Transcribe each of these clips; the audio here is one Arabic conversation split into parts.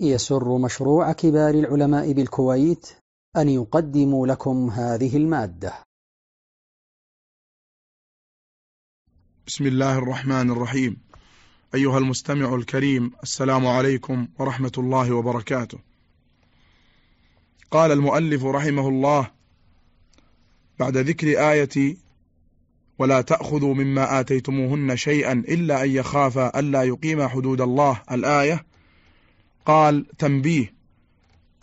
يسر مشروع كبار العلماء بالكويت أن يقدم لكم هذه المادة. بسم الله الرحمن الرحيم. أيها المستمع الكريم السلام عليكم ورحمة الله وبركاته. قال المؤلف رحمه الله بعد ذكر آية ولا تأخذوا مما آتيتموهن شيئا إلا أن يخافا ألا يقيم حدود الله. الآية قال تنبيه.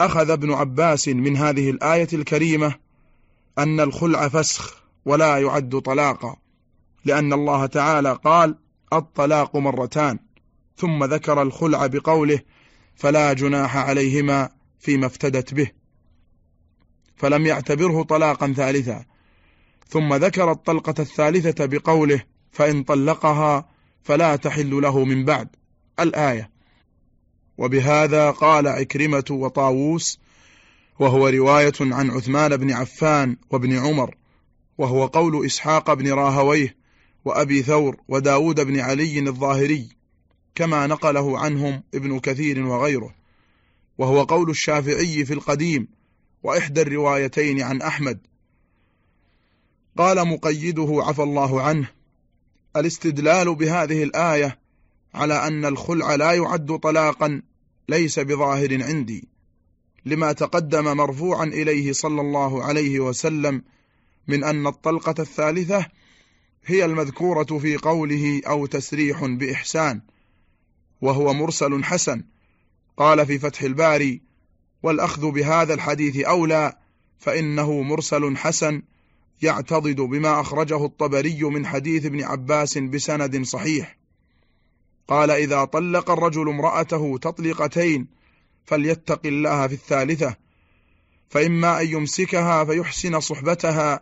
أخذ ابن عباس من هذه الآية الكريمة أن الخلع فسخ ولا يعد طلاقا لأن الله تعالى قال الطلاق مرتان ثم ذكر الخلع بقوله فلا جناح عليهما فيما افتدت به. فلم يعتبره طلاقا ثالثا. ثم ذكر الطلقة الثالثة بقوله فإن طلقها فلا تحل له من بعد. الآية. وبهذا قال عكرمة وطاووس وهو رواية عن عثمان بن عفان وابن عمر وهو قول إسحاق بن راهويه وأبي ثور وداود بن علي الظاهري كما نقله عنهم ابن كثير وغيره وهو قول الشافعي في القديم وإحدى الروايتين عن أحمد. قال مقيده عفى الله عنه الاستدلال بهذه الآية على أن الخلع لا يعد طلاقا ليس بظاهر عندي لما تقدم مرفوعا إليه صلى الله عليه وسلم من أن الطلقة الثالثة هي المذكورة في قوله أو تسريح بإحسان وهو مرسل حسن. قال في فتح الباري والأخذ بهذا الحديث أولى فإنه مرسل حسن يعتضد بما أخرجه الطبري من حديث ابن عباس بسند صحيح. قال إذا طلق الرجل امرأته تطليقتين فليتق الله في الثالثة فإما أن يمسكها فيحسن صحبتها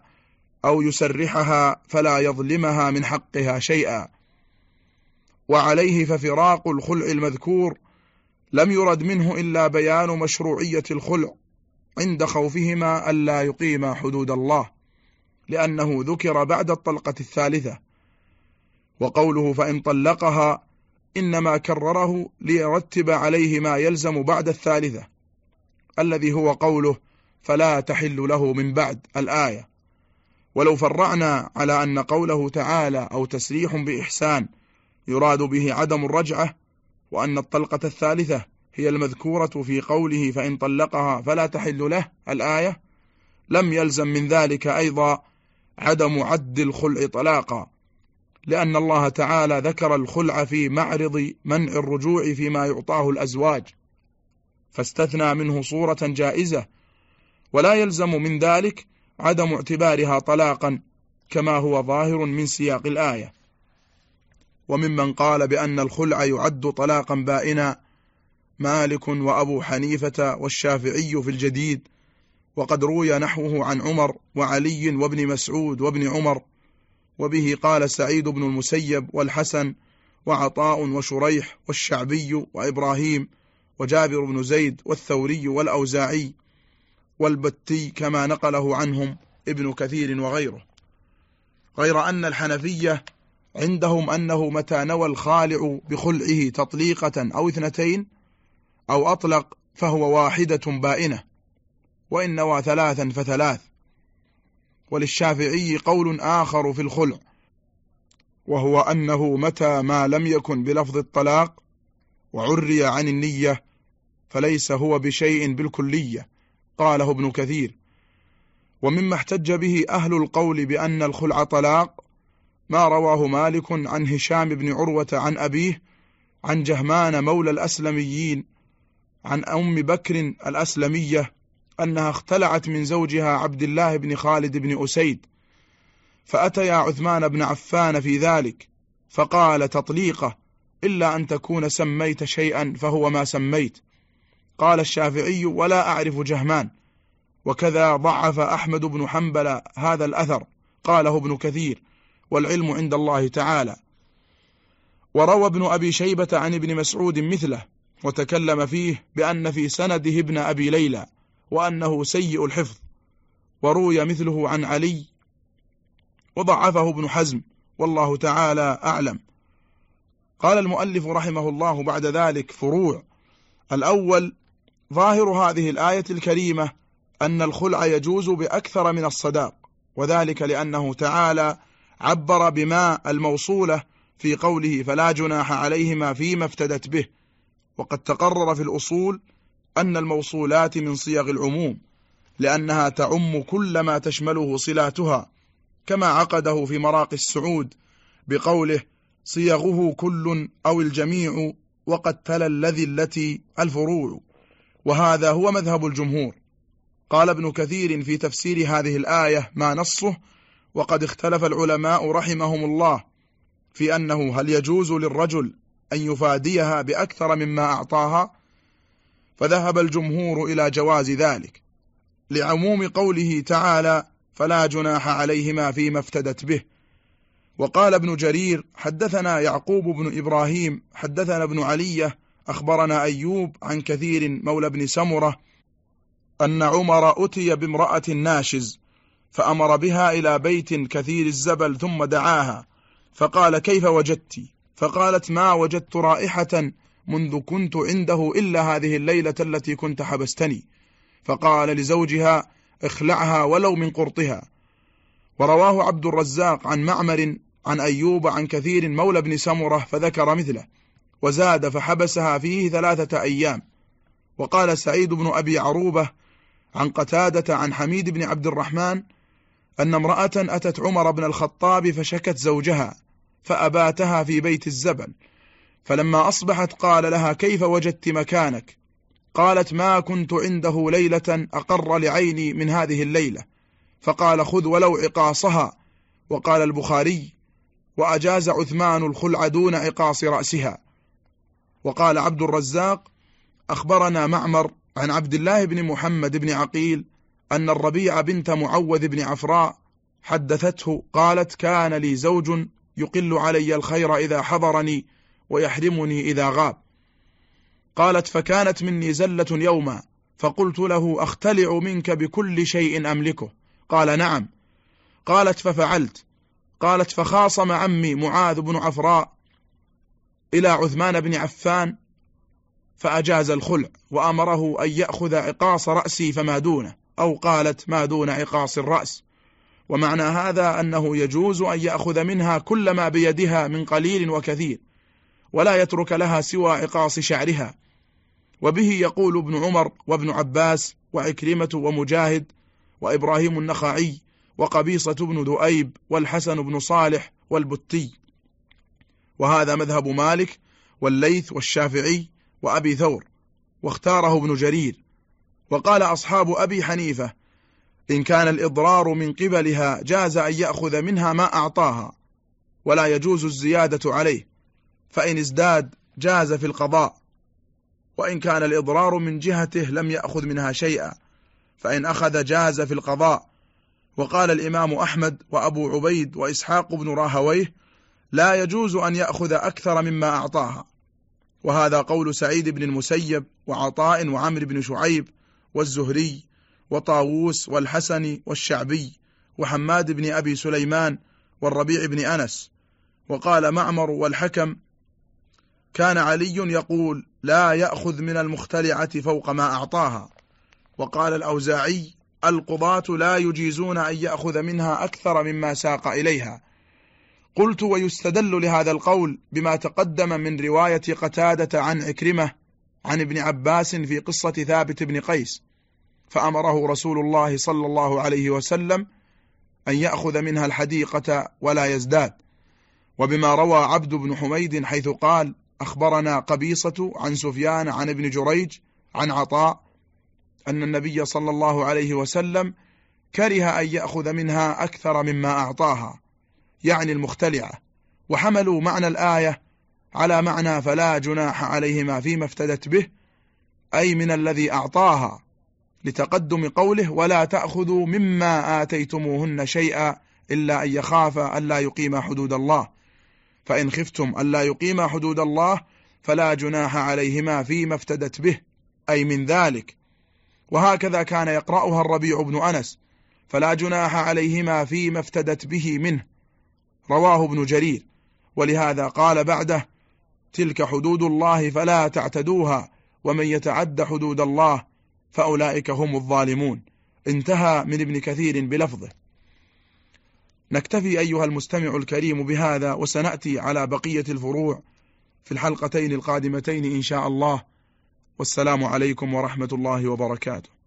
أو يسرحها فلا يظلمها من حقها شيئا. وعليه ففراق الخلع المذكور لم يرد منه إلا بيان مشروعية الخلع عند خوفهما ألا يقيما حدود الله لأنه ذكر بعد الطلقة الثالثة. وقوله فإن طلقها إنما كرره ليرتب عليه ما يلزم بعد الثالثة الذي هو قوله فلا تحل له من بعد الآية. ولو فرعنا على أن قوله تعالى أو تسريح بإحسان يراد به عدم الرجعة وأن الطلقة الثالثة هي المذكورة في قوله فإن طلقها فلا تحل له الآية لم يلزم من ذلك أيضا عدم عد الخلع طلاقا. لأن الله تعالى ذكر الخلع في معرض منع الرجوع فيما يعطاه الأزواج فاستثنى منه صورة جائزة. ولا يلزم من ذلك عدم اعتبارها طلاقا كما هو ظاهر من سياق الآية. وممن قال بأن الخلع يعد طلاقا بائنا مالك وأبو حنيفة والشافعي في الجديد. وقد روي نحوه عن عمر وعلي وابن مسعود وابن عمر وبه قال سعيد بن المسيب والحسن وعطاء وشريح والشعبي وإبراهيم وجابر بن زيد والثوري والأوزاعي والبتي كما نقله عنهم ابن كثير وغيره. غير أن الحنفية عندهم أنه متى نوى الخالع بخلعه تطليقة أو اثنتين أو أطلق فهو واحدة بائنة وإن نوى ثلاثا فثلاث. وللشافعي قول آخر في الخلع وهو أنه متى ما لم يكن بلفظ الطلاق وعري عن النية فليس هو بشيء بالكلية قاله ابن كثير. ومما احتج به أهل القول بأن الخلع طلاق ما رواه مالك عن هشام بن عروة عن أبيه عن جهمان مولى الأسلميين عن أم بكر الأسلمية أنها اختلعت من زوجها عبد الله بن خالد بن أسيد فأتيا عثمان بن عفان في ذلك فقال تطليقه إلا أن تكون سميت شيئا فهو ما سميت. قال الشافعي ولا أعرف جهمان وكذا ضعف أحمد بن حنبل هذا الأثر قاله ابن كثير والعلم عند الله تعالى. وروى ابن أبي شيبة عن ابن مسعود مثله وتكلم فيه بأن في سنده ابن أبي ليلى. وأنه سيء الحفظ. وروي مثله عن علي وضعفه ابن حزم والله تعالى أعلم. قال المؤلف رحمه الله بعد ذلك فروع الأول ظاهر هذه الآية الكريمة أن الخلع يجوز بأكثر من الصداق وذلك لأنه تعالى عبر بما الموصولة في قوله فلا جناح عليهما فيما افتدت به. وقد تقرر في الأصول أن الموصولات من صيغ العموم لأنها تعم كل ما تشمله صلاتها كما عقده في مراقي السعود بقوله صيغه كل أو الجميع وقد تلا الذي التي الفروع وهذا هو مذهب الجمهور. قال ابن كثير في تفسير هذه الآية ما نصه وقد اختلف العلماء رحمهم الله في أنه هل يجوز للرجل أن يفاديها بأكثر مما أعطاها فذهب الجمهور إلى جواز ذلك. لعموم قوله تعالى فلا جناح عليهما فيما افتدت به وقال ابن جرير حدثنا يعقوب بن إبراهيم حدثنا ابن علية أخبرنا أيوب عن كثير مولى بن سمرة أن عمر أتي بامرأة ناشز فأمر بها إلى بيت كثير الزبل ثم دعاها فقال كيف وجدت؟ فقالت ما وجدت رائحة منذ كنت عنده إلا هذه الليلة التي كنت حبستني. فقال لزوجها اخلعها ولو من قرطها. ورواه عبد الرزاق عن معمر عن أيوب عن كثير مولى بن سمرة فذكر مثله. وزاد فحبسها فيه ثلاثة أيام. وقال سعيد بن أبي عروبة عن قتادة عن حميد بن عبد الرحمن أن امرأة أتت عمر بن الخطاب فشكت زوجها فأباتها في بيت الزبل. فلما أصبحت قال لها كيف وجدت مكانك؟ قالت ما كنت عنده ليلة أقر لعيني من هذه الليلة. فقال خذ ولو عقاصها. وقال البخاري وأجاز عثمان الخلع دون عقاص رأسها. وقال عبد الرزاق أخبرنا معمر عن عبد الله بن محمد بن عقيل أن الربيع بنت معوذ بن عفراء حدثته قالت كان لي زوج يقل علي الخير إذا حضرني ويحرمني إذا غاب. قالت فكانت مني زلة يوما فقلت له أختلع منك بكل شيء أملكه؟ قال نعم. قالت ففعلت. قالت فخاصم عمي معاذ بن عفراء إلى عثمان بن عفان فأجاز الخلع وأمره أن يأخذ عقاص رأسي فما دونه أو قالت ما دون عقاص الرأس. ومعنى هذا أنه يجوز أن يأخذ منها كل ما بيدها من قليل وكثير. ولا يترك لها سوى عقاص شعرها. وبه يقول ابن عمر وابن عباس وعكرمة ومجاهد وإبراهيم النخعي وقبيصة بن دؤيب والحسن بن صالح والبتي. وهذا مذهب مالك والليث والشافعي وأبي ثور. واختاره ابن جرير. وقال أصحاب أبي حنيفة إن كان الإضرار من قبلها جاز أن يأخذ منها ما أعطاها ولا يجوز الزيادة عليه. فإن ازداد جاز في القضاء وإن كان الإضرار من جهته لم يأخذ منها شيئا فإن أخذ جاز في القضاء. وقال الإمام أحمد وأبو عبيد وإسحاق بن راهويه لا يجوز أن يأخذ أكثر مما أعطاها وهذا قول سعيد بن المسيب وعطاء وعمر بن شعيب والزهري وطاووس والحسن والشعبي وحماد بن أبي سليمان والربيع بن أنس. وقال معمر والحكم كان علي يقول لا يأخذ من المختلعة فوق ما أعطاها. وقال الأوزاعي القضاة لا يجيزون أن يأخذ منها أكثر مما ساق إليها. قلت ويستدل لهذا القول بما تقدم من رواية قتادة عن عكرمة عن ابن عباس في قصة ثابت بن قيس. فأمره رسول الله صلى الله عليه وسلم أن يأخذ منها الحديقة ولا يزداد. وبما روى عبد بن حميد حيث قال أخبرنا قبيصة عن سفيان عن ابن جريج عن عطاء أن النبي صلى الله عليه وسلم كره أن يأخذ منها أكثر مما أعطاها يعني المختلعة وحملوا معنى الآية على معنى فلا جناح عليهما فيما افتدت به أي من الذي أعطاها لتقدم قوله ولا تأخذوا مما آتيتموهن شيئا إلا أن يخاف ألا يقيم حدود الله. فإن خفتم ألا يقيم حدود الله فلا جناح عليهما فيما افتدت به أي من ذلك. وهكذا كان يقرأها الربيع بن أنس فلا جناح عليهما فيما افتدت به منه. رواه ابن جرير. ولهذا قال بعده تلك حدود الله فلا تعتدوها ومن يتعد حدود الله فأولئك هم الظالمون. انتهى من ابن كثير بلفظه. نكتفي أيها المستمع الكريم بهذا وسنأتي على بقية الفروع في الحلقتين القادمتين إن شاء الله. والسلام عليكم ورحمة الله وبركاته.